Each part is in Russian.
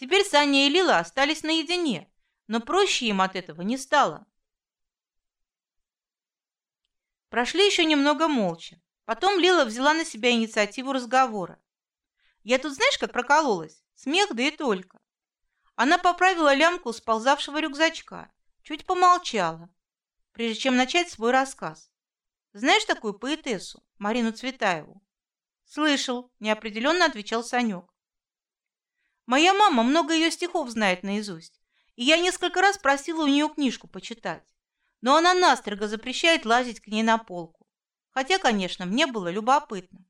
Теперь Саня и Лила остались наедине, но проще им от этого не стало. Прошли еще немного молча. Потом Лила взяла на себя инициативу разговора. Я тут знаешь, как прокололась? Смех да и только. Она поправила лямку сползавшего рюкзачка, чуть помолчала, прежде чем начать свой рассказ. Знаешь такую поэтессу, Марину Цветаеву? Слышал, неопределенно отвечал Санек. Моя мама много ее стихов знает наизусть, и я несколько раз просила у нее книжку почитать, но она настрого запрещает лазить к ней на полку. Хотя, конечно, мне было любопытно.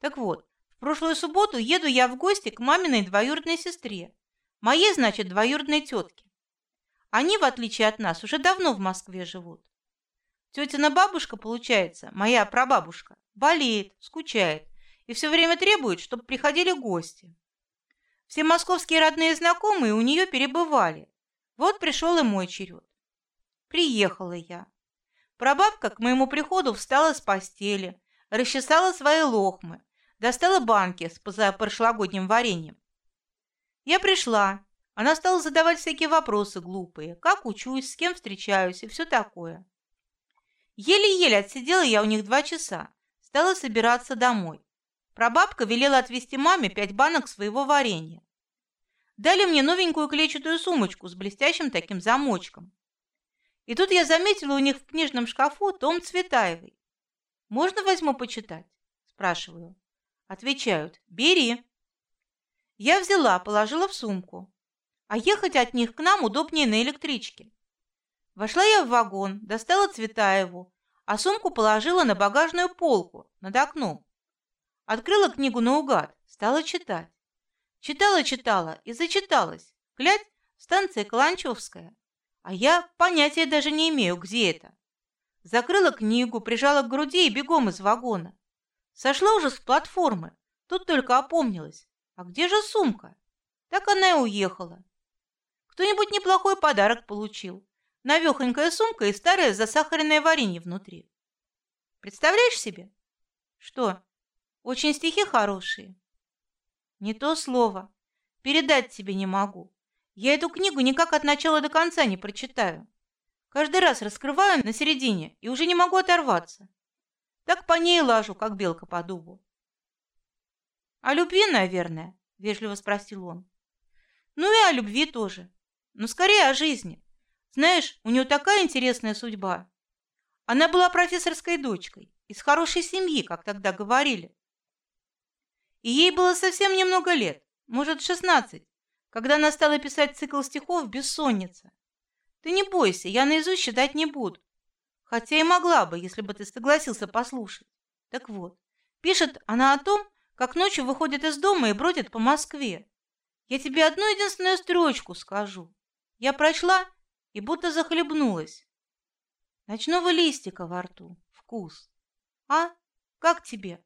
Так вот, в прошлую субботу еду я в гости к маминой двоюродной сестре, моей, значит, двоюродной тетке. Они, в отличие от нас, уже давно в Москве живут. Тетина бабушка, получается, моя прабабушка, болеет, скучает и все время требует, чтобы приходили гости. Все московские родные знакомые у нее перебывали. Вот пришел и мой черед. Приехала я. Прабабка к моему приходу встала с постели, расчесала свои лохмы, достала банки с позапрошлогодним вареньем. Я пришла. Она стала задавать всякие вопросы глупые, как учусь, с кем встречаюсь и все такое. Еле-еле отсидела я у них два часа. Стала собираться домой. Прабабка велела отвезти маме пять банок своего варенья. Дали мне новенькую клетчатую сумочку с блестящим таким замочком. И тут я заметила у них в книжном шкафу том Цветаевой. Можно возьму почитать? спрашиваю. Отвечают: бери. Я взяла, положила в сумку. А ехать от них к нам удобнее на электричке. Вошла я в вагон, достала Цветаеву, а сумку положила на багажную полку над окном. Открыла книгу наугад, стала читать. Читала, читала и зачиталась. Глядь, станция Каланчевская. А я понятия даже не имею, где это. Закрыла книгу, прижала к груди и бегом из вагона. Сошла уже с платформы. Тут только опомнилась. А где же сумка? Так она и уехала. Кто-нибудь неплохой подарок получил. Навехонькая сумка и старое засахаренное варенье внутри. Представляешь себе? Что? Очень стихи хорошие. Не то слово. Передать тебе не могу. Я эту книгу никак от начала до конца не прочитаю. Каждый раз раскрываю на середине и уже не могу оторваться. Так по ней лажу, как белка по дубу. О любви, наверное, вежливо спросил он. Ну и о любви тоже, но скорее о жизни. Знаешь, у нее такая интересная судьба. Она была профессорской дочкой из хорошей семьи, как тогда говорили. И ей было совсем немного лет, может, шестнадцать, когда она стала писать цикл стихов «Бессонница». Ты не бойся, я наизусть читать не буду. Хотя и могла бы, если бы ты согласился послушать. Так вот, пишет она о том, как ночью выходит из дома и бродит по Москве. Я тебе одну единственную строчку скажу. Я прочла и будто захлебнулась. Ночного листика во рту, вкус. А? Как тебе?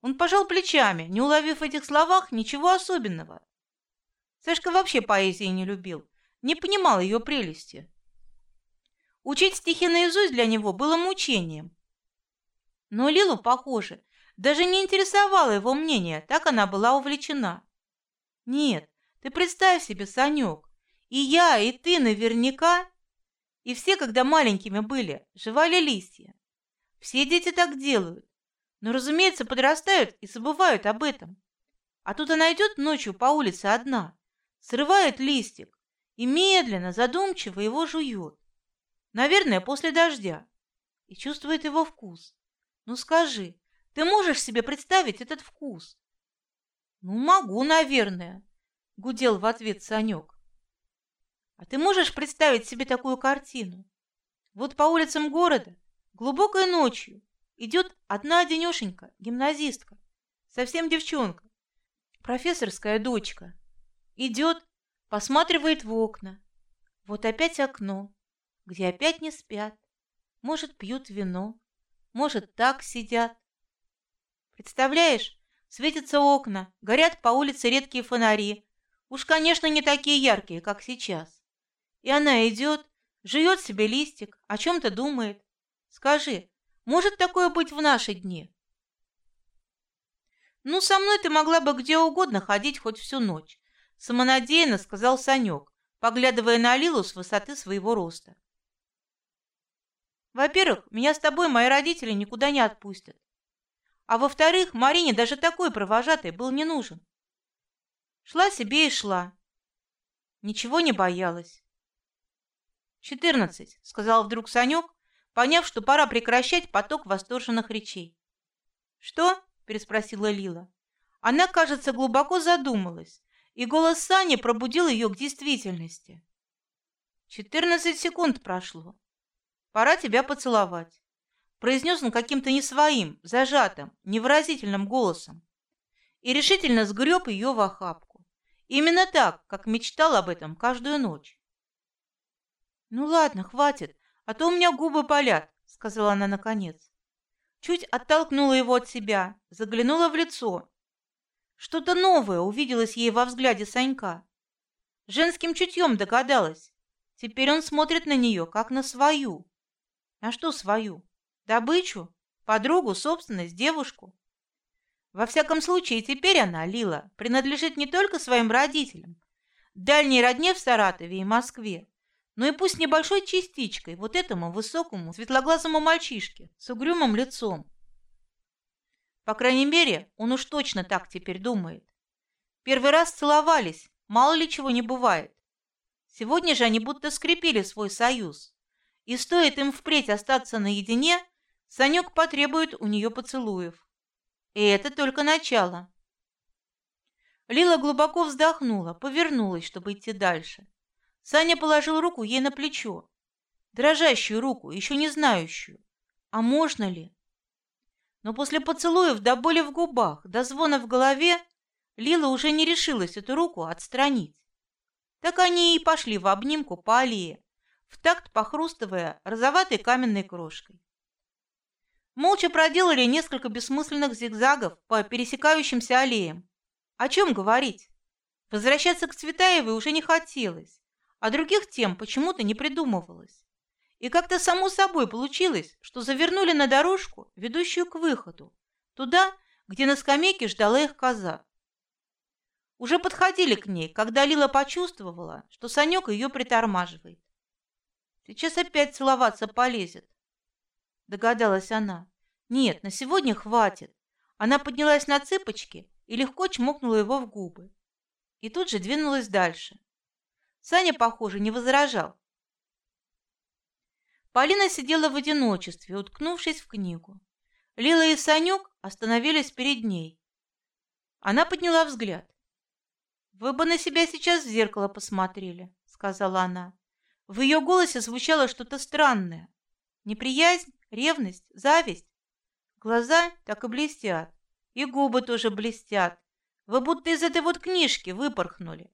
Он пожал плечами, не уловив в этих словах ничего особенного. Сашка вообще поэзии не любил, не понимал ее прелести. Учить стихи наизусть для него было мучением. Но Лилу, похоже, даже не интересовало его мнение, так она была увлечена. Нет, ты представь себе, Санек, и я, и ты наверняка, и все, когда маленькими были, жевали листья. Все дети так делают. Но, разумеется, подрастают и забывают об этом. А тут она идет ночью по улице одна, срывает листик и медленно, задумчиво его жует. Наверное, после дождя. И чувствует его вкус. Ну скажи, ты можешь себе представить этот вкус? Ну, могу, наверное, гудел в ответ Санек. А ты можешь представить себе такую картину? Вот по улицам города глубокой ночью идет одна денешенька, гимназистка, совсем девчонка, профессорская дочка. Идет, посматривает в окна. Вот опять окно, где опять не спят. Может, пьют вино, может, так сидят. Представляешь, светятся окна, горят по улице редкие фонари. Уж, конечно, не такие яркие, как сейчас. И она идет, жует себе листик, о чем-то думает. Скажи, может такое быть в наши дни? Ну, со мной ты могла бы где угодно ходить хоть всю ночь, самонадеянно сказал Санек, поглядывая на Лилу с высоты своего роста. Во-первых, меня с тобой мои родители никуда не отпустят. А во-вторых, Марине даже такой провожатый был не нужен. Шла себе и шла. Ничего не боялась. «Четырнадцать», — сказал вдруг Санек, поняв, что пора прекращать поток восторженных речей. «Что?» — переспросила Лила. Она, кажется, глубоко задумалась, и голос Сани пробудил ее к действительности. «Четырнадцать секунд прошло. Пора тебя поцеловать», — произнес он каким-то не своим, зажатым, невыразительным голосом и решительно сгреб ее в охапку. Именно так, как мечтал об этом каждую ночь. «Ну ладно, хватит, а то у меня губы болят», — сказала она наконец. Чуть оттолкнула его от себя, заглянула в лицо. Что-то новое увиделось ей во взгляде Санька. Женским чутьем догадалась. Теперь он смотрит на нее, как на свою. На что свою? Добычу? Подругу, собственность, девушку? Во всяком случае, теперь она, Лила, принадлежит не только своим родителям, дальней родне в Саратове и Москве, но и пусть небольшой частичкой вот этому высокому светлоглазому мальчишке с угрюмым лицом. По крайней мере, он уж точно так теперь думает. Первый раз целовались, мало ли чего не бывает. Сегодня же они будто скрепили свой союз. И стоит им впредь остаться наедине, Санек потребует у нее поцелуев. И это только начало. Лила глубоко вздохнула, повернулась, чтобы идти дальше. Саня положил руку ей на плечо. Дрожащую руку, еще не знающую. А можно ли? Но после поцелуев до боли в губах, до звона в голове, Лила уже не решилась эту руку отстранить. Так они и пошли в обнимку по аллее, в такт похрустывая розоватой каменной крошкой. Молча проделали несколько бессмысленных зигзагов по пересекающимся аллеям. О чем говорить? Возвращаться к Цветаевой уже не хотелось а других тем почему-то не придумывалось. И как-то само собой получилось, что завернули на дорожку, ведущую к выходу, туда, где на скамейке ждала их коза. Уже подходили к ней, когда Лила почувствовала, что Санек ее притормаживает. Сейчас опять целоваться полезет, догадалась она. Нет, на сегодня хватит. Она поднялась на цыпочки и легко чмокнула его в губы. И тут же двинулась дальше. Саня, похоже, не возражал. Полина сидела в одиночестве, уткнувшись в книгу. Лила и Санек остановились перед ней. Она подняла взгляд. «Вы бы на себя сейчас в зеркало посмотрели», — сказала она. В ее голосе звучало что-то странное. Неприязнь, ревность, зависть. Глаза так и блестят, и губы тоже блестят. Вы будто из этой вот книжки выпорхнули.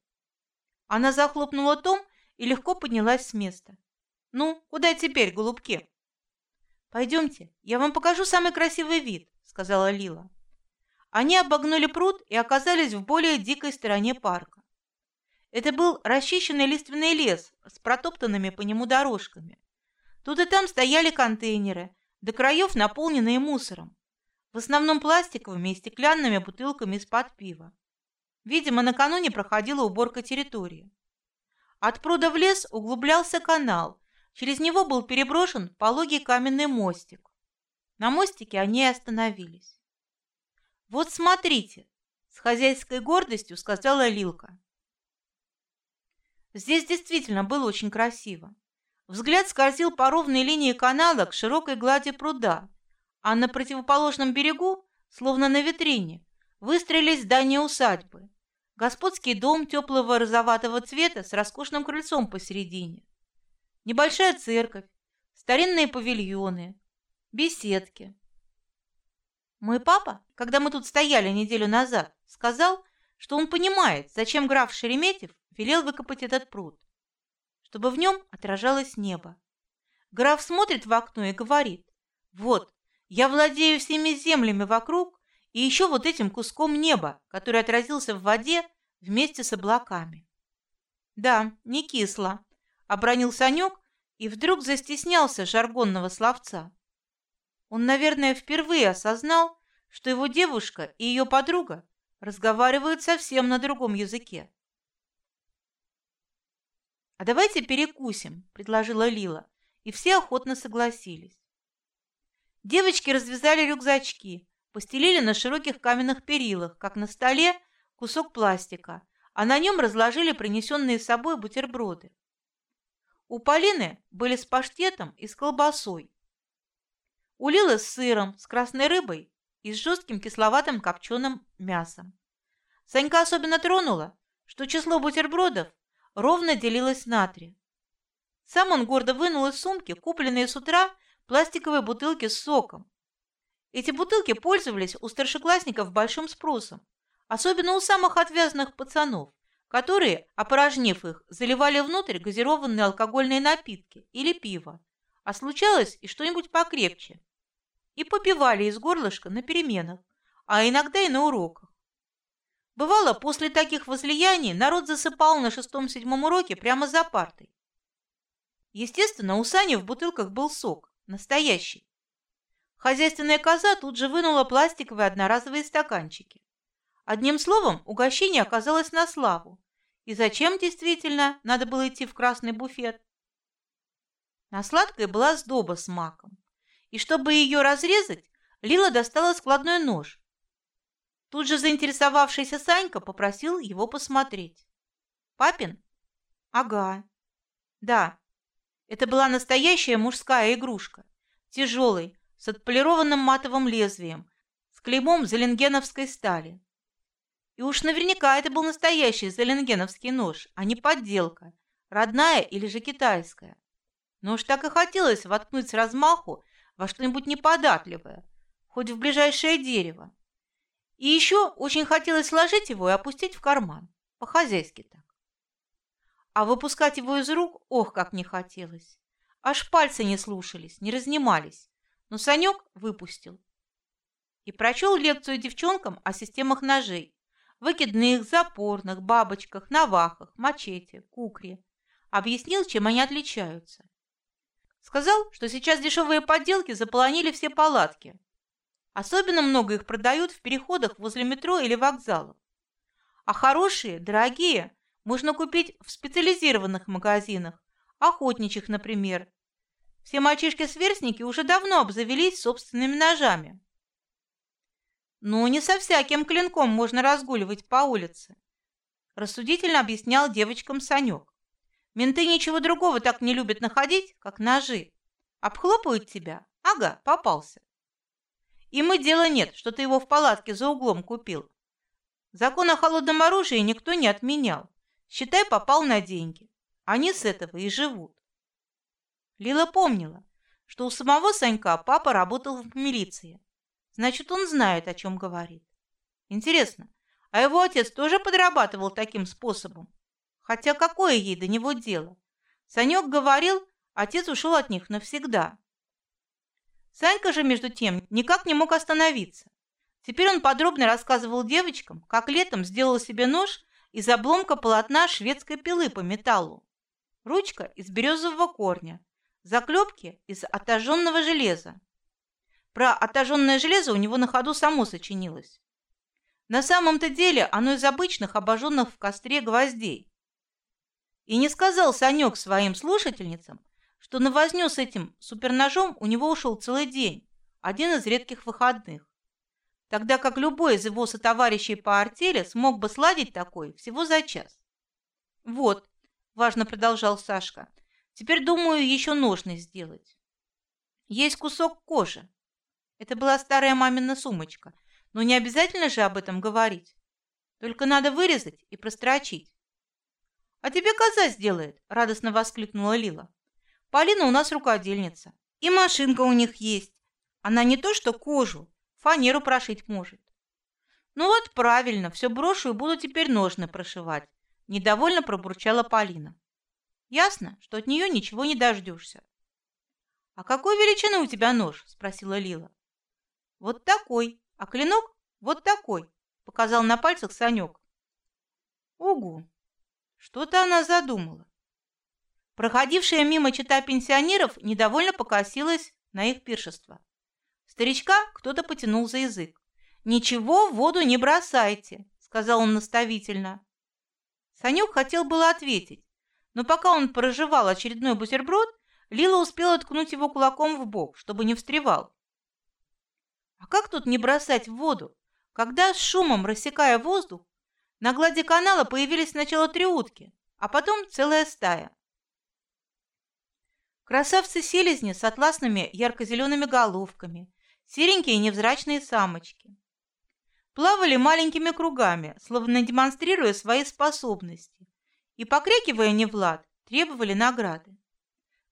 Она захлопнула том и легко поднялась с места. Ну, куда теперь, голубки? Пойдемте, я вам покажу самый красивый вид, сказала Лила. Они обогнули пруд и оказались в более дикой стороне парка. Это был расчищенный лиственный лес с протоптанными по нему дорожками. Тут и там стояли контейнеры, до краев наполненные мусором, в основном пластиковыми и стеклянными бутылками из-под пива. Видимо, накануне проходила уборка территории. От пруда в лес углублялся канал. Через него был переброшен пологий каменный мостик. На мостике они и остановились. «Вот смотрите!» — с хозяйской гордостью сказала Лилка. Здесь действительно было очень красиво. Взгляд скользил по ровной линии канала к широкой глади пруда, а на противоположном берегу, словно на витрине, выстроились здания усадьбы. Господский дом теплого розоватого цвета с роскошным крыльцом посередине. Небольшая церковь, старинные павильоны, беседки. Мой папа, когда мы тут стояли неделю назад, сказал, что он понимает, зачем граф Шереметьев велел выкопать этот пруд, чтобы в нем отражалось небо. Граф смотрит в окно и говорит, вот, я владею всеми землями вокруг и еще вот этим куском неба, который отразился в воде вместе с облаками. Да, не кисло, обронил Санек и вдруг застеснялся жаргонного словца. Он, наверное, впервые осознал, что его девушка и ее подруга разговаривают совсем на другом языке. «А давайте перекусим», — предложила Лила, и все охотно согласились. Девочки развязали рюкзачки, постелили на широких каменных перилах, как на столе, кусок пластика, а на нем разложили принесенные с собой бутерброды. У Полины были с паштетом и с колбасой. У Лилы с сыром, с красной рыбой и с жестким кисловатым копченым мясом. Санька особенно тронула, что число бутербродов ровно делилось на три. Сам он гордо вынул из сумки купленные с утра пластиковые бутылки с соком. Эти бутылки пользовались у старшеклассников большим спросом, особенно у самых отвязанных пацанов, которые, опорожнив их, заливали внутрь газированные алкогольные напитки или пиво, а случалось и что-нибудь покрепче, и попивали из горлышка на переменах, а иногда и на уроках. Бывало, после таких возлияний народ засыпал на шестом-седьмом уроке прямо за партой. Естественно, у Сани в бутылках был сок, настоящий. Хозяйственная коза тут же вынула пластиковые одноразовые стаканчики. Одним словом, угощение оказалось на славу. И зачем действительно надо было идти в красный буфет? На сладкой была сдоба с маком. И чтобы ее разрезать, Лила достала складной нож. Тут же заинтересовавшийся Санька попросил его посмотреть. Папин? Ага. Да. Это была настоящая мужская игрушка, тяжелый, с отполированным матовым лезвием, с клеймом зеленгеновской стали. И уж наверняка это был настоящий зеленгеновский нож, а не подделка, родная или же китайская. Но уж так и хотелось воткнуть с размаху во что-нибудь неподатливое, хоть в ближайшее дерево. И еще очень хотелось сложить его и опустить в карман, по-хозяйски так. А выпускать его из рук, ох, как не хотелось. Аж пальцы не слушались, не разнимались. Но Санек выпустил. И прочел лекцию девчонкам о системах ножей, выкидных, запорных, бабочках, навахах, мачете, кукре. Объяснил, чем они отличаются. Сказал, что сейчас дешевые подделки заполонили все палатки. Особенно много их продают в переходах возле метро или вокзалов. А хорошие, дорогие, можно купить в специализированных магазинах, охотничьих, например. Все мальчишки-сверстники уже давно обзавелись собственными ножами. Ну, не со всяким клинком можно разгуливать по улице, рассудительно объяснял девочкам Санек. Менты ничего другого так не любят находить, как ножи. Обхлопают тебя, ага, попался. И мы дела нет, что ты его в палатке за углом купил. Закон о холодном оружии никто не отменял. Считай, попал на деньги. Они с этого и живут. Лила помнила, что у самого Санька папа работал в милиции. Значит, он знает, о чем говорит. Интересно, а его отец тоже подрабатывал таким способом? Хотя какое ей до него дело? Санек говорил, отец ушел от них навсегда. Санька же между тем никак не мог остановиться. Теперь он подробно рассказывал девочкам, как летом сделал себе нож из обломка полотна шведской пилы по металлу, ручка из березового корня, заклепки из отожженного железа, про отожженное железо у него на ходу само сочинилось. На самом-то деле оно из обычных обожженных в костре гвоздей. И не сказал Санек своим слушательницам, что на возню с этим суперножом у него ушел целый день, один из редких выходных. Тогда как любой из его сотоварищей по артели смог бы сладить такой всего за час. Вот, важно продолжал Сашка. Теперь думаю еще ножны сделать. Есть кусок кожи. Это была старая мамина сумочка, но не обязательно же об этом говорить. Только надо вырезать и прострочить. А тебе коза сделает, радостно воскликнула Лила. Полина у нас рукодельница, и машинка у них есть. Она не то что кожу, фанеру прошить может. Ну вот правильно, все брошу и буду теперь ножны прошивать. Недовольно пробурчала Полина. Ясно, что от нее ничего не дождешься. А какой величины у тебя нож? спросила Лила. Вот такой, а клинок вот такой, показал на пальцах Санек. Угу. Что-то она задумала. Проходившая мимо чита пенсионеров недовольно покосилась на их пиршество. Старичка кто-то потянул за язык. «Ничего в воду не бросайте», — сказал он наставительно. Санек хотел было ответить, но пока он прожевал очередной бутерброд, Лила успела ткнуть его кулаком в бок, чтобы не встревал. А как тут не бросать в воду, когда с шумом рассекая воздух, на глади канала появились сначала три утки, а потом целая стая. Красавцы-селезни с атласными ярко-зелеными головками, серенькие невзрачные самочки. Плавали маленькими кругами, словно демонстрируя свои способности, и, покрикивая не Влад, требовали награды.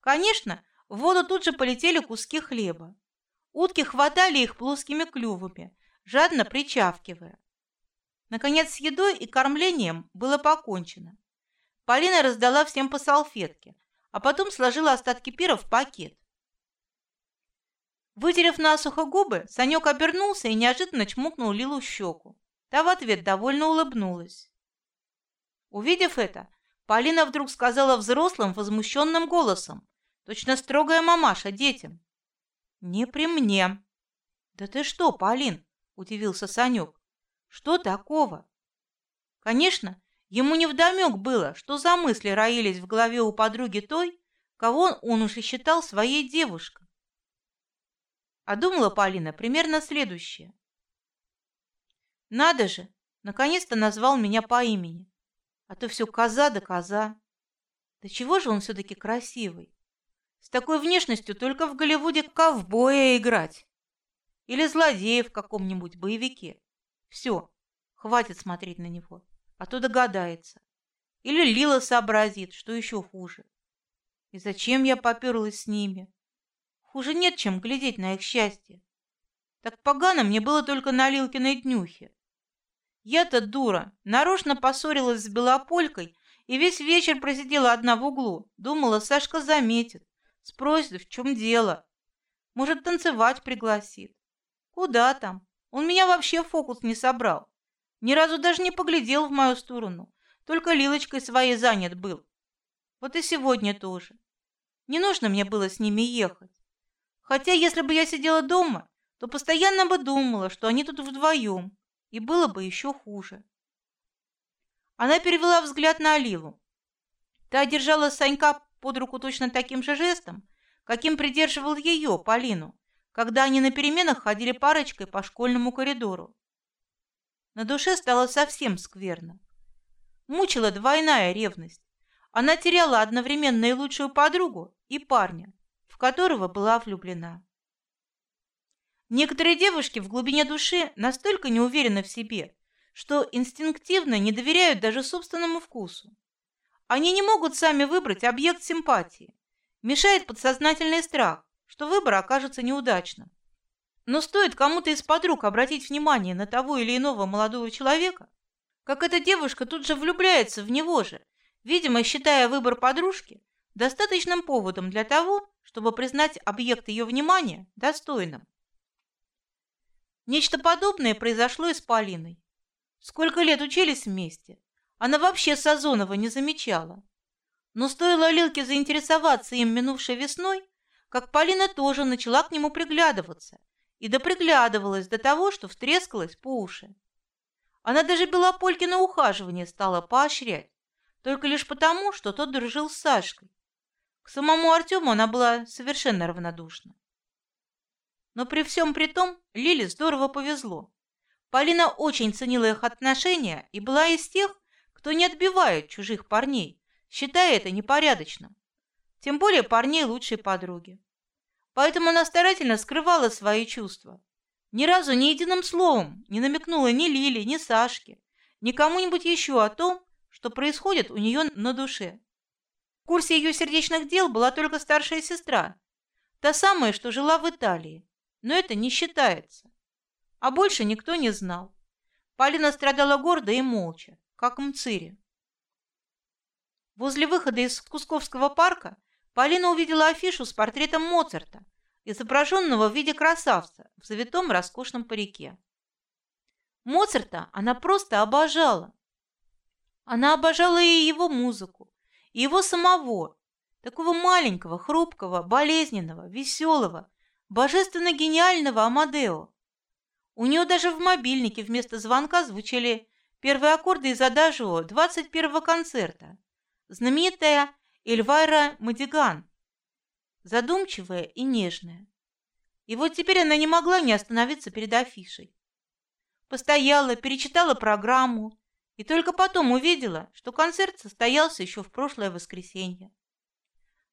Конечно, в воду тут же полетели куски хлеба. Утки хватали их плоскими клювами, жадно причавкивая. Наконец, с едой и кормлением было покончено. Полина раздала всем по салфетке, а потом сложила остатки пира в пакет. Вытерев насухо губы, Санек обернулся и неожиданно чмокнул Лилу в щеку. Та в ответ довольно улыбнулась. Увидев это, Полина вдруг сказала взрослым возмущенным голосом, точно строгая мамаша детям. «Не при мне». «Да ты что, Полин?» – удивился Санек. «Что такого?» Конечно, ему не вдомек было, что за мысли роились в голове у подруги той, кого он уже считал своей девушкой. А думала Полина примерно следующее. «Надо же, наконец-то назвал меня по имени, а то все коза да коза. Да чего же он все-таки красивый? С такой внешностью только в Голливуде ковбоя играть. Или злодея в каком-нибудь боевике. Все, хватит смотреть на него, а то догадается. Или Лила сообразит, что еще хуже. И зачем я поперлась с ними? Хуже нет, чем глядеть на их счастье. Так погано мне было только на Лилкиной днюхе. Я-то дура, нарочно поссорилась с Белополькой и весь вечер просидела одна в углу. Думала, Сашка заметит. Спросит, в чем дело. Может, танцевать пригласит. Куда там? Он меня вообще фокус не собрал. Ни разу даже не поглядел в мою сторону. Только Лилочкой своей занят был. Вот и сегодня тоже. Не нужно мне было с ними ехать. Хотя, если бы я сидела дома, то постоянно бы думала, что они тут вдвоем, и было бы еще хуже. Она перевела взгляд на Лилу. Та держала Санька под руку точно таким же жестом, каким придерживал ее, Полину, когда они на переменах ходили парочкой по школьному коридору. На душе стало совсем скверно. Мучила двойная ревность. Она теряла одновременно и лучшую подругу, и парня, в которого была влюблена. Некоторые девушки в глубине души настолько не уверены в себе, что инстинктивно не доверяют даже собственному вкусу. Они не могут сами выбрать объект симпатии. Мешает подсознательный страх, что выбор окажется неудачным. Но стоит кому-то из подруг обратить внимание на того или иного молодого человека, как эта девушка тут же влюбляется в него же, видимо, считая выбор подружки достаточным поводом для того, чтобы признать объект ее внимания достойным. Нечто подобное произошло и с Полиной. Сколько лет учились вместе, она вообще Сазонова не замечала. Но стоило Лилке заинтересоваться им минувшей весной, как Полина тоже начала к нему приглядываться и доприглядывалась до того, что встрескалась по уши. Она даже Белополькино ухаживание стала поощрять, только лишь потому, что тот дружил с Сашкой. К самому Артему она была совершенно равнодушна. Но при всем при том Лиле здорово повезло. Полина очень ценила их отношения и была из тех, кто не отбивает чужих парней, считая это непорядочным. Тем более парней лучшей подруги. Поэтому она старательно скрывала свои чувства. Ни разу ни единым словом не намекнула ни Лиле, ни Сашке, ни кому-нибудь еще о том, что происходит у нее на душе. В курсе ее сердечных дел была только старшая сестра, та самая, что жила в Италии, но это не считается. А больше никто не знал. Полина страдала гордо и молча, как Мцири. Возле выхода из Кусковского парка Полина увидела афишу с портретом Моцарта, изображенного в виде красавца в завитом роскошном парике. Моцарта она просто обожала. Она обожала и его музыку, и его самого, такого маленького, хрупкого, болезненного, веселого, божественно гениального Амадео. У нее даже в мобильнике вместо звонка звучали первые аккорды из адажио 21-го концерта. Знаменитая Эльвайра Мадиган. Задумчивая и нежная. И вот теперь она не могла не остановиться перед афишей. Постояла, перечитала программу и только потом увидела, что концерт состоялся еще в прошлое воскресенье.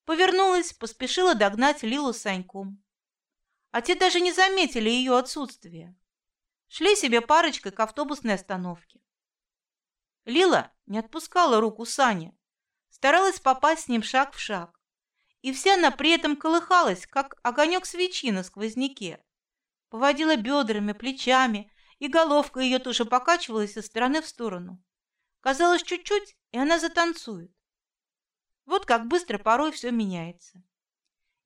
Повернулась, поспешила догнать Лилу с Саньком. А те даже не заметили ее отсутствия. Шли себе парочкой к автобусной остановке. Лила не отпускала руку Сани, старалась попасть с ним шаг в шаг. И вся она при этом колыхалась, как огонек свечи на сквозняке. Поводила бедрами, плечами, и головка ее тоже покачивалась из стороны в сторону. Казалось, чуть-чуть, и она затанцует. Вот как быстро порой все меняется.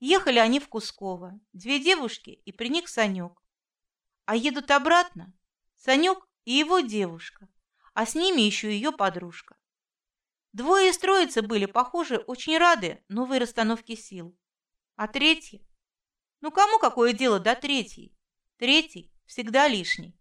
Ехали они в Кусково, две девушки и при них Санек. А едут обратно Санек и его девушка, а с ними еще ее подружка. Двое из троицы были, похоже, очень рады новой расстановке сил. А третий? Ну кому какое дело до третьей? Третий всегда лишний.